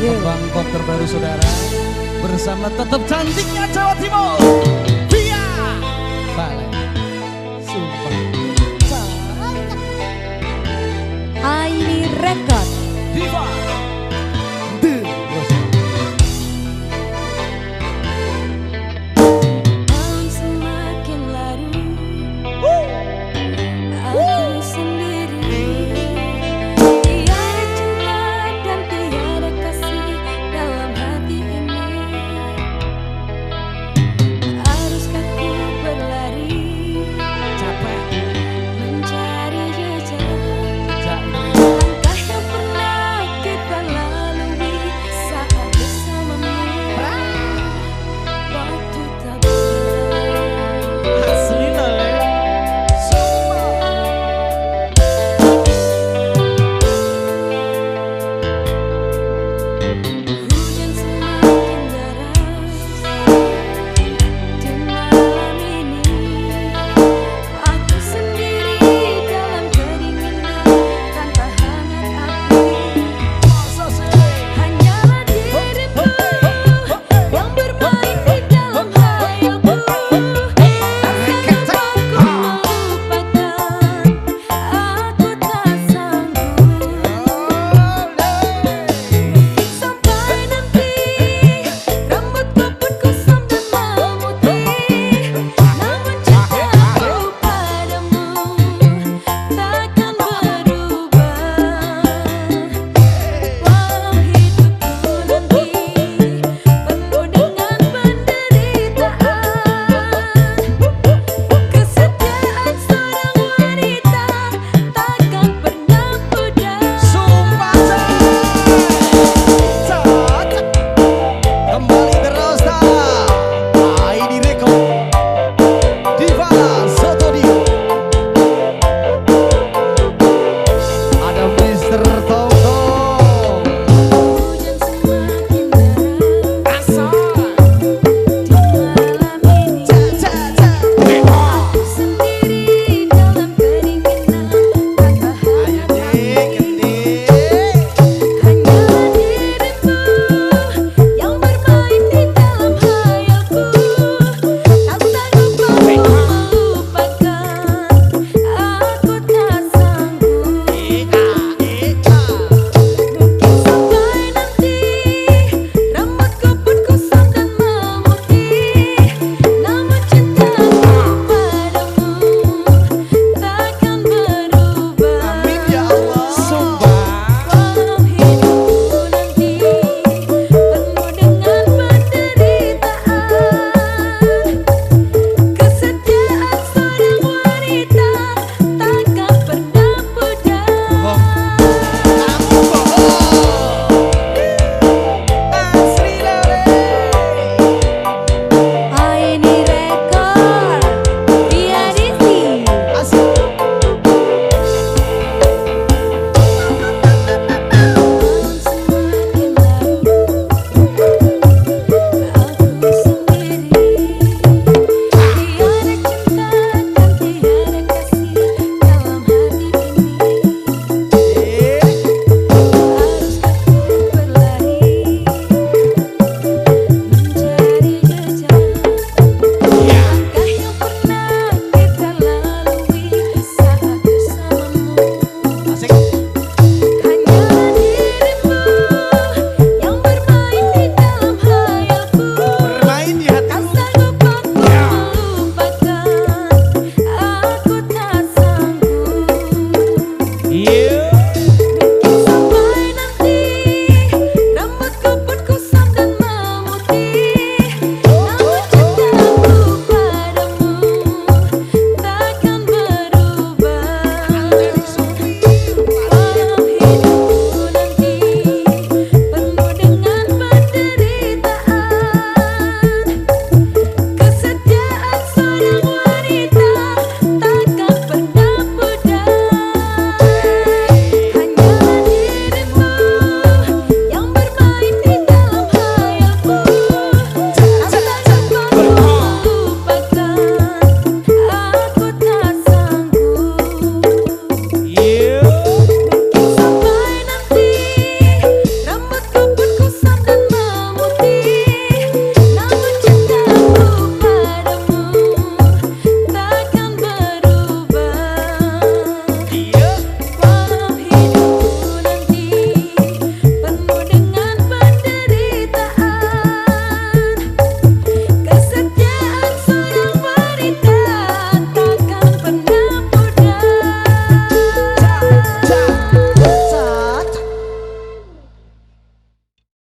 yeah. Bangkok terbaru saudara bersama tetap cantiknya Jawa Timur.